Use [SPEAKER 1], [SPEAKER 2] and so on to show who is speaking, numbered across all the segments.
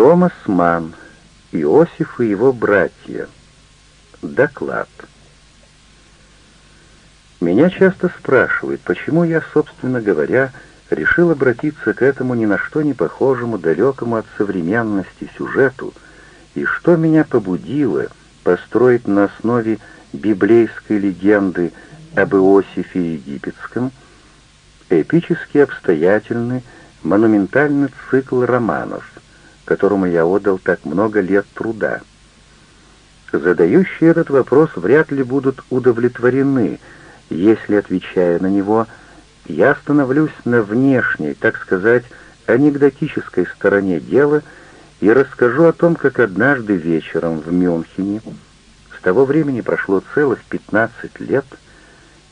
[SPEAKER 1] Томас Манн, Иосиф и его братья. Доклад. Меня часто спрашивают, почему я, собственно говоря, решил обратиться к этому ни на что не похожему, далекому от современности сюжету, и что меня побудило построить на основе библейской легенды об Иосифе Египетском эпически обстоятельный, монументальный цикл романов, которому я отдал так много лет труда. Задающие этот вопрос вряд ли будут удовлетворены, если, отвечая на него, я остановлюсь на внешней, так сказать, анекдотической стороне дела и расскажу о том, как однажды вечером в Мюнхене, с того времени прошло целых 15 лет,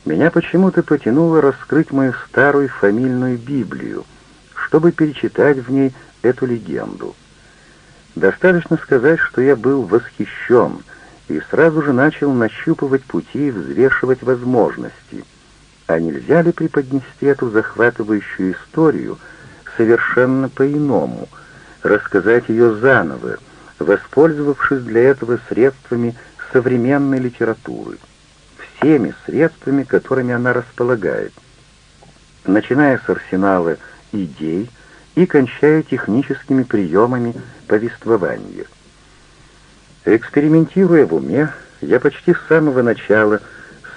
[SPEAKER 1] меня почему-то потянуло раскрыть мою старую фамильную Библию, чтобы перечитать в ней эту легенду. Достаточно сказать, что я был восхищен и сразу же начал нащупывать пути и взвешивать возможности. А нельзя ли преподнести эту захватывающую историю совершенно по-иному, рассказать ее заново, воспользовавшись для этого средствами современной литературы, всеми средствами, которыми она располагает, начиная с арсенала идей и кончая техническими приемами повествования. Экспериментируя в уме, я почти с самого начала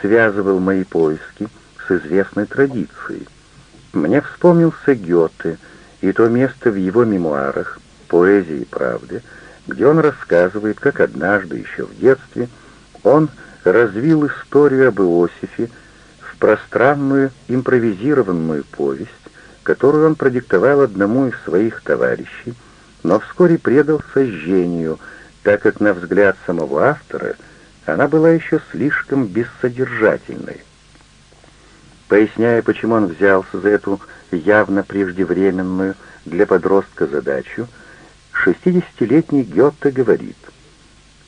[SPEAKER 1] связывал мои поиски с известной традицией. Мне вспомнился Гёте и то место в его мемуарах «Поэзии и правды», где он рассказывает, как однажды, еще в детстве, он развил историю об Иосифе в пространную импровизированную повесть, которую он продиктовал одному из своих товарищей, но вскоре предал сожжению – так как, на взгляд самого автора, она была еще слишком бессодержательной. Поясняя, почему он взялся за эту явно преждевременную для подростка задачу, шестидесятилетний Гетте говорит,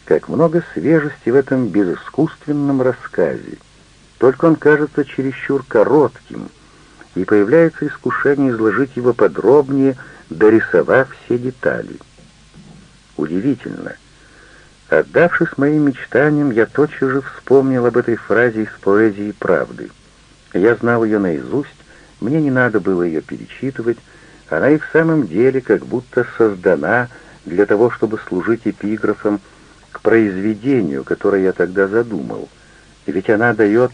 [SPEAKER 1] «Как много свежести в этом безыскусственном рассказе, только он кажется чересчур коротким, и появляется искушение изложить его подробнее, дорисовав все детали. Удивительно, Отдавшись моим мечтаниям, я тотчас же вспомнил об этой фразе из поэзии правды. Я знал ее наизусть, мне не надо было ее перечитывать, она и в самом деле как будто создана для того, чтобы служить эпиграфом к произведению, которое я тогда задумал. Ведь она дает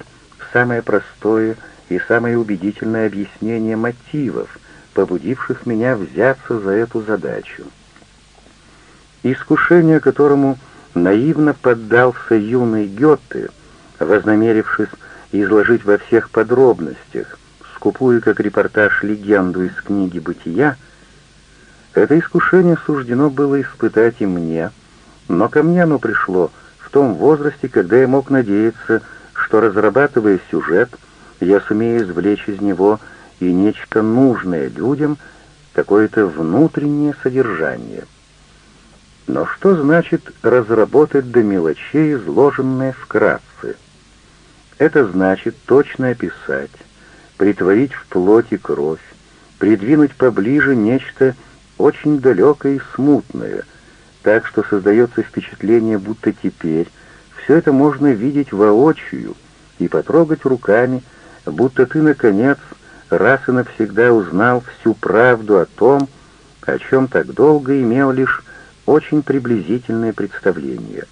[SPEAKER 1] самое простое и самое убедительное объяснение мотивов, побудивших меня взяться за эту задачу. Искушение, которому наивно поддался юный Гёте, вознамерившись изложить во всех подробностях, скупую как репортаж легенду из книги «Бытия», это искушение суждено было испытать и мне, но ко мне оно пришло в том возрасте, когда я мог надеяться, что, разрабатывая сюжет, я сумею извлечь из него и нечто нужное людям, какое-то внутреннее содержание — но что значит разработать до мелочей, изложенное вкратце? Это значит точно описать, притворить в плоть и кровь, придвинуть поближе нечто очень далекое и смутное, так что создается впечатление, будто теперь все это можно видеть воочию и потрогать руками, будто ты, наконец, раз и навсегда узнал всю правду о том, о чем так долго имел лишь очень приблизительное представление.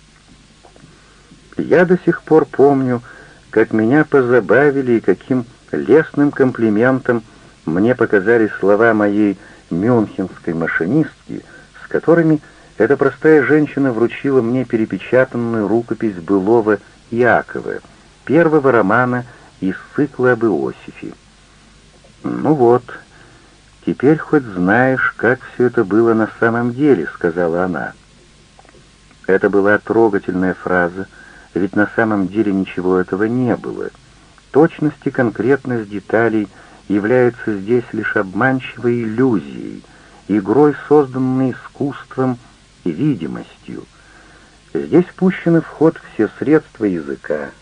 [SPEAKER 1] Я до сих пор помню, как меня позабавили и каким лестным комплиментом мне показались слова моей мюнхенской машинистки, с которыми эта простая женщина вручила мне перепечатанную рукопись былого Иакова, первого романа из цикла об Иосифе. Ну вот, «Теперь хоть знаешь, как все это было на самом деле», — сказала она. Это была трогательная фраза, ведь на самом деле ничего этого не было. Точность и конкретность деталей являются здесь лишь обманчивой иллюзией, игрой, созданной искусством и видимостью. Здесь пущены в ход все средства языка,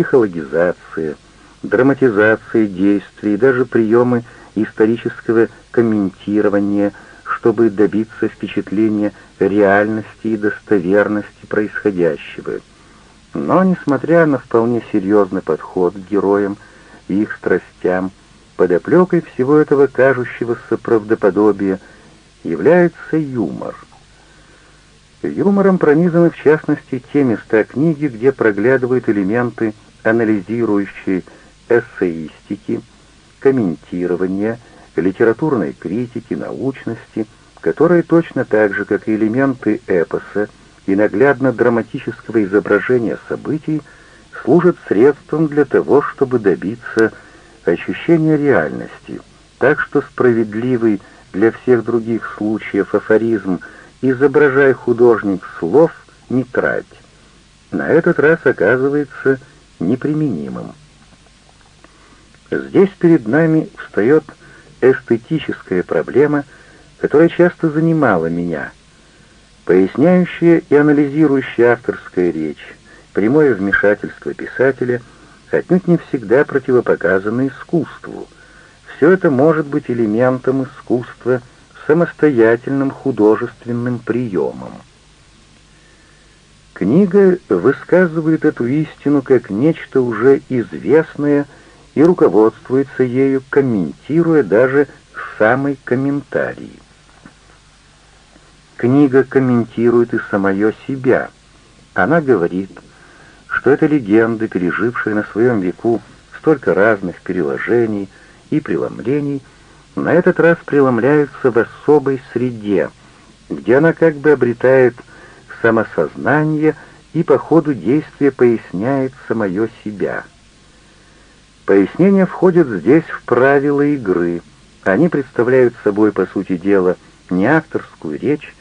[SPEAKER 1] психологизация, драматизация действий, даже приемы исторического комментирования, чтобы добиться впечатления реальности и достоверности происходящего. Но, несмотря на вполне серьезный подход к героям и их страстям, подоплекой всего этого кажущегося правдоподобия является юмор. Юмором пронизаны в частности те места книги, где проглядывают элементы анализирующей эссеистики, комментирования, литературной критики, научности, которые точно так же, как и элементы эпоса и наглядно-драматического изображения событий, служат средством для того, чтобы добиться ощущения реальности, так что справедливый для всех других случаев афоризм «изображай художник слов, не трать» на этот раз оказывается неприменимым. Здесь перед нами встает эстетическая проблема, которая часто занимала меня. Поясняющая и анализирующая авторская речь, прямое вмешательство писателя отнюдь не всегда противопоказано искусству. Все это может быть элементом искусства, самостоятельным художественным приемом. Книга высказывает эту истину как нечто уже известное и руководствуется ею, комментируя даже самый комментарий. Книга комментирует и самое себя. Она говорит, что это легенды, пережившие на своем веку столько разных переложений и преломлений, на этот раз преломляются в особой среде, где она как бы обретает самосознание и по ходу действия поясняет самое себя. Пояснения входят здесь в правила игры. Они представляют собой, по сути дела, не авторскую речь,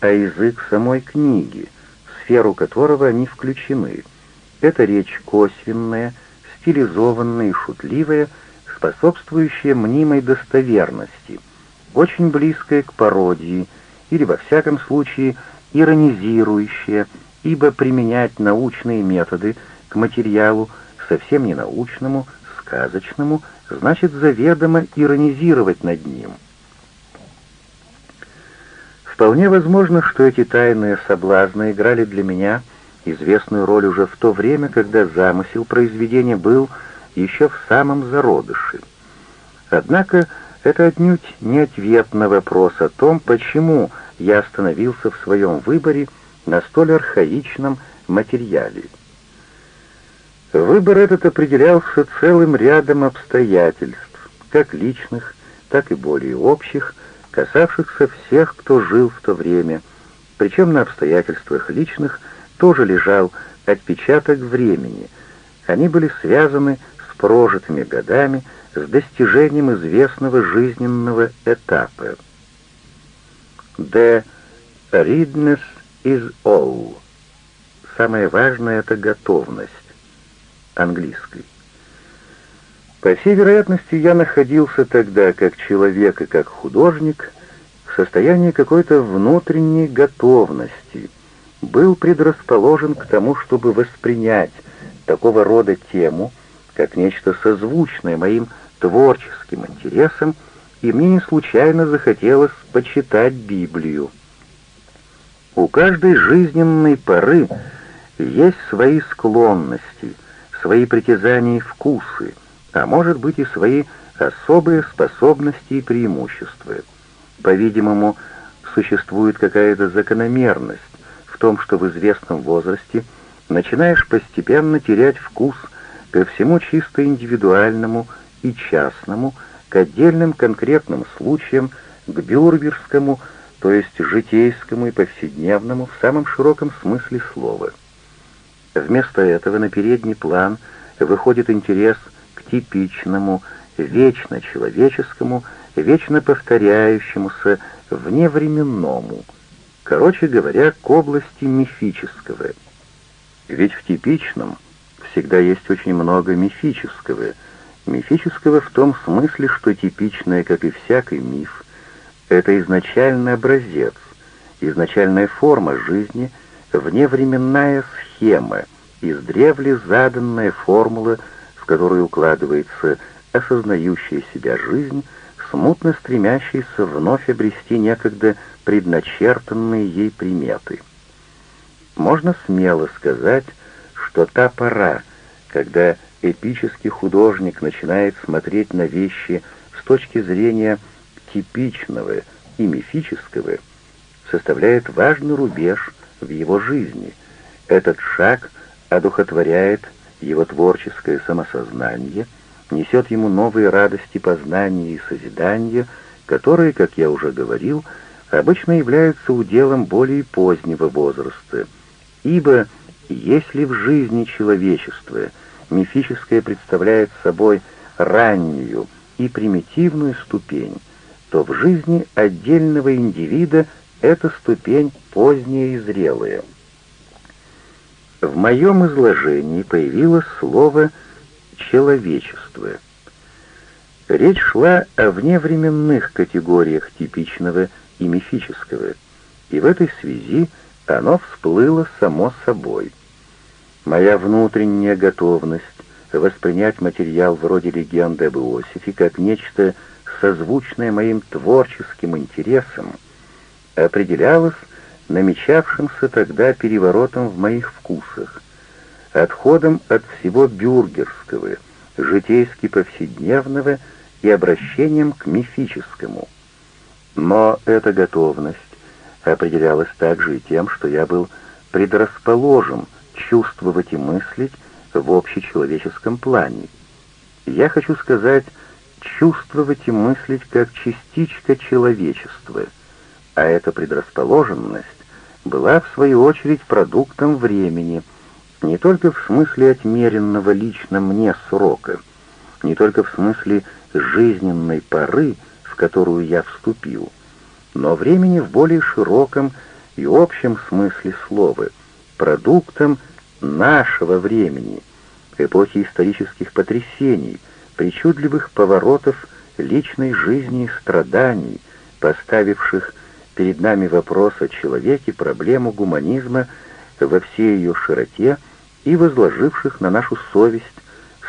[SPEAKER 1] а язык самой книги, в сферу которого они включены. Это речь косвенная, стилизованная и шутливая, способствующая мнимой достоверности, очень близкая к пародии или, во всяком случае, иронизирующая, ибо применять научные методы к материалу совсем не научному, сказочному, значит заведомо иронизировать над ним. Вполне возможно, что эти тайные соблазны играли для меня известную роль уже в то время, когда замысел произведения был еще в самом зародыше. Однако это отнюдь не ответ на вопрос о том, почему я остановился в своем выборе на столь архаичном материале. Выбор этот определялся целым рядом обстоятельств, как личных, так и более общих, касавшихся всех, кто жил в то время, причем на обстоятельствах личных тоже лежал отпечаток времени. Они были связаны с прожитыми годами, с достижением известного жизненного этапа. The readiness is all. Самое важное — это готовность. Английский. По всей вероятности, я находился тогда, как человек и как художник, в состоянии какой-то внутренней готовности, был предрасположен к тому, чтобы воспринять такого рода тему, как нечто созвучное моим творческим интересам, и мне не случайно захотелось почитать Библию. У каждой жизненной поры есть свои склонности, свои притязания и вкусы, а может быть и свои особые способности и преимущества. По-видимому, существует какая-то закономерность в том, что в известном возрасте начинаешь постепенно терять вкус ко всему чисто индивидуальному и частному, к отдельным конкретным случаям, к бюргерскому, то есть житейскому и повседневному в самом широком смысле слова. Вместо этого на передний план выходит интерес к типичному, вечно человеческому, вечно повторяющемуся, вневременному, короче говоря, к области мифического. Ведь в типичном всегда есть очень много мифического — Мифического в том смысле, что типичное, как и всякий миф, это изначальный образец, изначальная форма жизни, вневременная схема, издревле заданная формула, в которую укладывается осознающая себя жизнь смутно стремящейся вновь обрести некогда предначертанные ей приметы. Можно смело сказать, что та пора, когда эпический художник начинает смотреть на вещи с точки зрения типичного и мифического, составляет важный рубеж в его жизни. Этот шаг одухотворяет его творческое самосознание, несет ему новые радости познания и созидания, которые, как я уже говорил, обычно являются уделом более позднего возраста, ибо если в жизни человечества мифическое представляет собой раннюю и примитивную ступень, то в жизни отдельного индивида эта ступень поздняя и зрелая. В моем изложении появилось слово «человечество». Речь шла о вневременных категориях типичного и мифического, и в этой связи оно всплыло само собой. Моя внутренняя готовность воспринять материал вроде легенды об Иосифе как нечто созвучное моим творческим интересам определялась намечавшимся тогда переворотом в моих вкусах, отходом от всего бюргерского, житейски повседневного и обращением к мифическому. Но эта готовность определялась также и тем, что я был предрасположен чувствовать и мыслить в общечеловеческом плане. Я хочу сказать, чувствовать и мыслить как частичка человечества, а эта предрасположенность была, в свою очередь, продуктом времени, не только в смысле отмеренного лично мне срока, не только в смысле жизненной поры, в которую я вступил, но времени в более широком и общем смысле слова, продуктом нашего времени, эпохи исторических потрясений, причудливых поворотов личной жизни и страданий, поставивших перед нами вопрос о человеке, проблему гуманизма во всей ее широте и возложивших на нашу совесть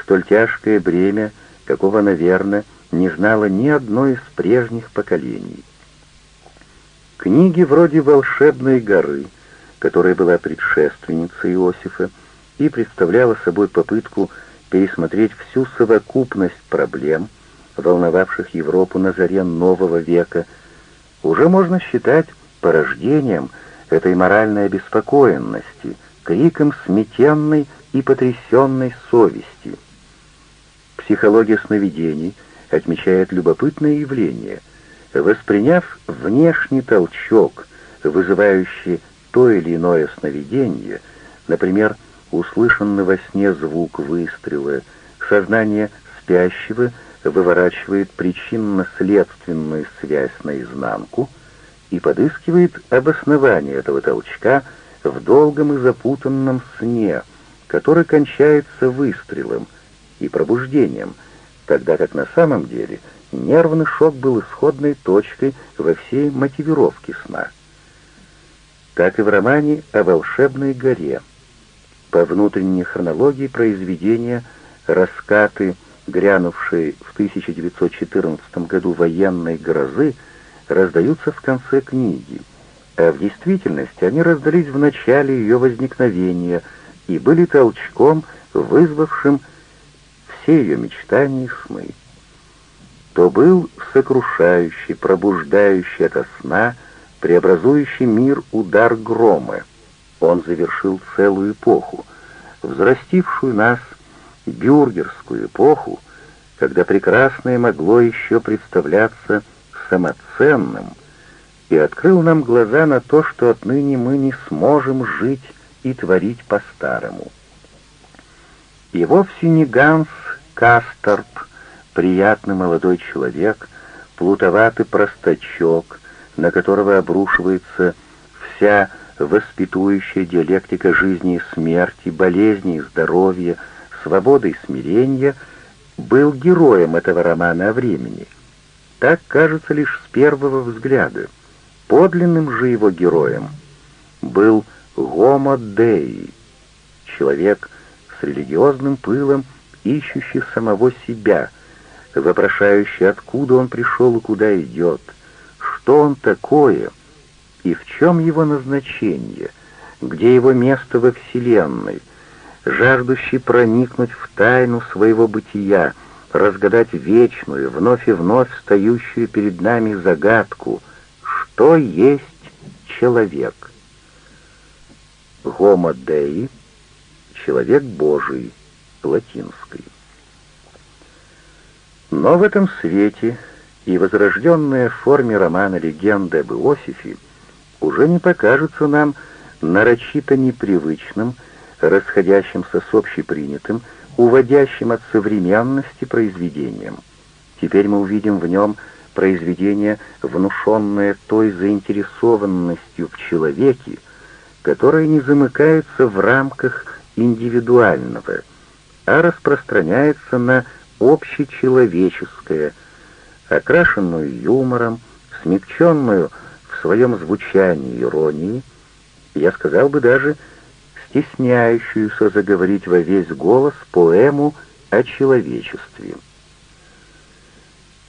[SPEAKER 1] столь тяжкое бремя, какого, наверное, не знало ни одно из прежних поколений. Книги вроде «Волшебной горы», которая была предшественницей Иосифа и представляла собой попытку пересмотреть всю совокупность проблем, волновавших Европу на заре нового века – уже можно считать порождением этой моральной обеспокоенности, криком сметенной и потрясенной совести. Психология сновидений отмечает любопытное явление. Восприняв внешний толчок, вызывающий то или иное сновидение, например, услышанный во сне звук выстрела, сознание спящего — выворачивает причинно-следственную связь наизнанку и подыскивает обоснование этого толчка в долгом и запутанном сне, который кончается выстрелом и пробуждением, тогда как на самом деле нервный шок был исходной точкой во всей мотивировке сна. Так и в романе о волшебной горе. По внутренней хронологии произведения «Раскаты» грянувшей в 1914 году военной грозы, раздаются в конце книги, а в действительности они раздались в начале ее возникновения и были толчком, вызвавшим все ее мечтания и сны. То был сокрушающий, пробуждающий ото сна, преобразующий мир удар грома. Он завершил целую эпоху, взрастившую нас бюргерскую эпоху, когда прекрасное могло еще представляться самоценным, и открыл нам глаза на то, что отныне мы не сможем жить и творить по-старому. И вовсе не Ганс Касторп, приятный молодой человек, плутоватый простачок, на которого обрушивается вся воспитующая диалектика жизни и смерти, болезни и здоровья, свободы и смирения, был героем этого романа о времени. Так кажется лишь с первого взгляда. Подлинным же его героем был Гомо Дей, человек с религиозным пылом, ищущий самого себя, вопрошающий, откуда он пришел и куда идет, что он такое и в чем его назначение, где его место во Вселенной, жаждущий проникнуть в тайну своего бытия, разгадать вечную, вновь и вновь встающую перед нами загадку, что есть человек. Homo Dei — человек Божий, латинский. Но в этом свете и возрожденная в форме романа легенда об Иосифе уже не покажется нам нарочито непривычным, расходящимся с общепринятым, уводящим от современности произведением. Теперь мы увидим в нем произведение, внушенное той заинтересованностью в человеке, которая не замыкается в рамках индивидуального, а распространяется на общечеловеческое, окрашенную юмором, смягченную в своем звучании иронии, я сказал бы даже стесняющуюся заговорить во весь голос поэму о человечестве.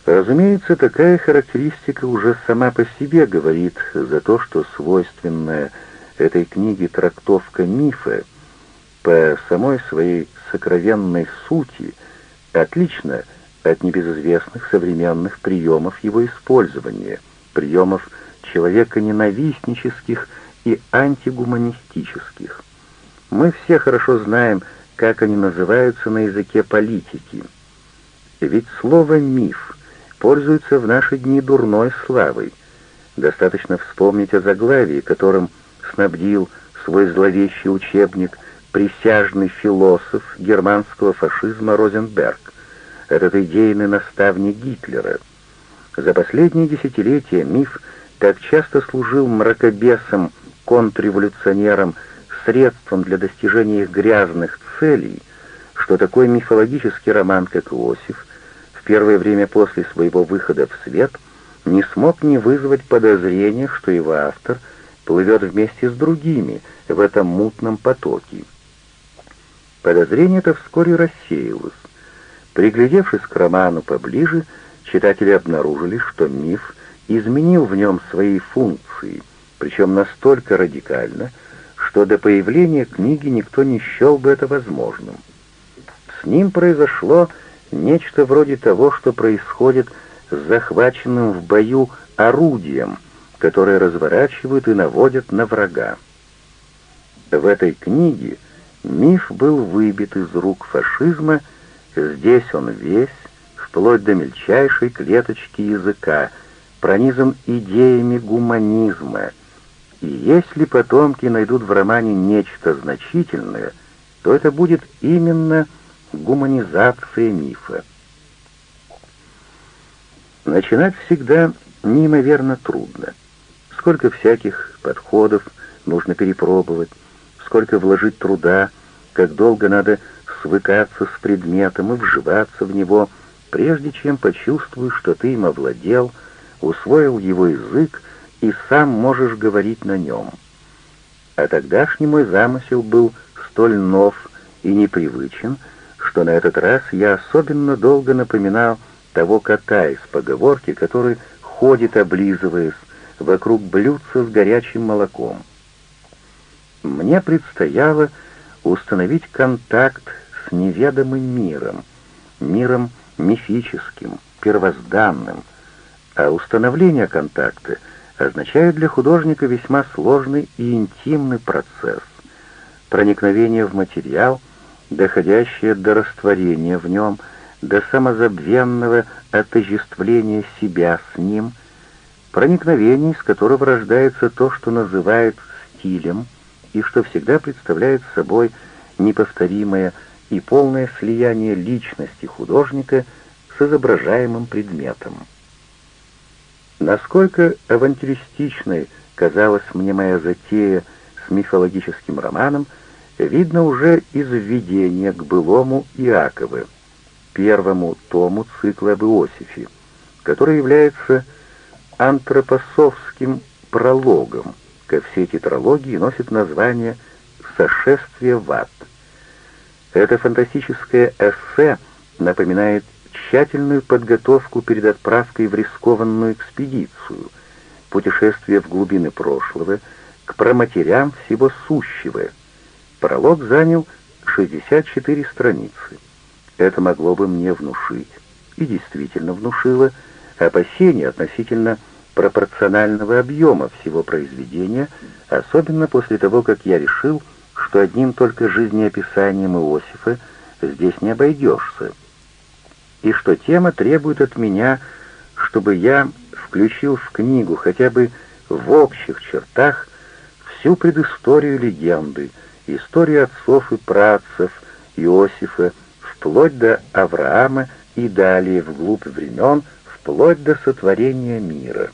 [SPEAKER 1] Разумеется, такая характеристика уже сама по себе говорит за то, что свойственная этой книге трактовка мифа по самой своей сокровенной сути отлично от небезызвестных современных приемов его использования, приемов человека-ненавистнических и антигуманистических. Мы все хорошо знаем, как они называются на языке политики. Ведь слово «миф» пользуется в наши дни дурной славой. Достаточно вспомнить о заглавии, которым снабдил свой зловещий учебник присяжный философ германского фашизма Розенберг, этот идейный наставник Гитлера. За последние десятилетия миф так часто служил мракобесом, контрреволюционерам, средством для достижения их грязных целей, что такой мифологический роман, как Иосиф, в первое время после своего выхода в свет не смог не вызвать подозрения, что его автор плывет вместе с другими в этом мутном потоке. Подозрение это вскоре рассеялось. Приглядевшись к роману поближе, читатели обнаружили, что миф изменил в нем свои функции, причем настолько радикально, что до появления книги никто не счел бы это возможным. С ним произошло нечто вроде того, что происходит с захваченным в бою орудием, которое разворачивают и наводят на врага. В этой книге миф был выбит из рук фашизма, здесь он весь, вплоть до мельчайшей клеточки языка, пронизан идеями гуманизма — и если потомки найдут в романе нечто значительное, то это будет именно гуманизация мифа. Начинать всегда неимоверно трудно. Сколько всяких подходов нужно перепробовать, сколько вложить труда, как долго надо свыкаться с предметом и вживаться в него, прежде чем почувствуешь, что ты им овладел, усвоил его язык и сам можешь говорить на нем. А тогдашний мой замысел был столь нов и непривычен, что на этот раз я особенно долго напоминал того кота из поговорки, который ходит, облизываясь, вокруг блюдца с горячим молоком. Мне предстояло установить контакт с неведомым миром, миром мифическим, первозданным, а установление контакта — означает для художника весьма сложный и интимный процесс. Проникновение в материал, доходящее до растворения в нем, до самозабвенного отождествления себя с ним, проникновение, из которого рождается то, что называют стилем, и что всегда представляет собой неповторимое и полное слияние личности художника с изображаемым предметом. Насколько авантюристичной казалась мне моя затея с мифологическим романом, видно уже из введения к былому Иаковы, первому тому цикла об Иосифе, который является антропосовским прологом ко всей тетралогии носит название «Сошествие в ад». Это фантастическое эссе напоминает тщательную подготовку перед отправкой в рискованную экспедицию, путешествие в глубины прошлого, к проматерям всего сущего. Пролог занял 64 страницы. Это могло бы мне внушить, и действительно внушило, опасения относительно пропорционального объема всего произведения, особенно после того, как я решил, что одним только жизнеописанием Иосифа здесь не обойдешься, и что тема требует от меня, чтобы я включил в книгу хотя бы в общих чертах всю предысторию легенды, историю отцов и працев Иосифа, вплоть до Авраама и далее вглубь времен, вплоть до сотворения мира.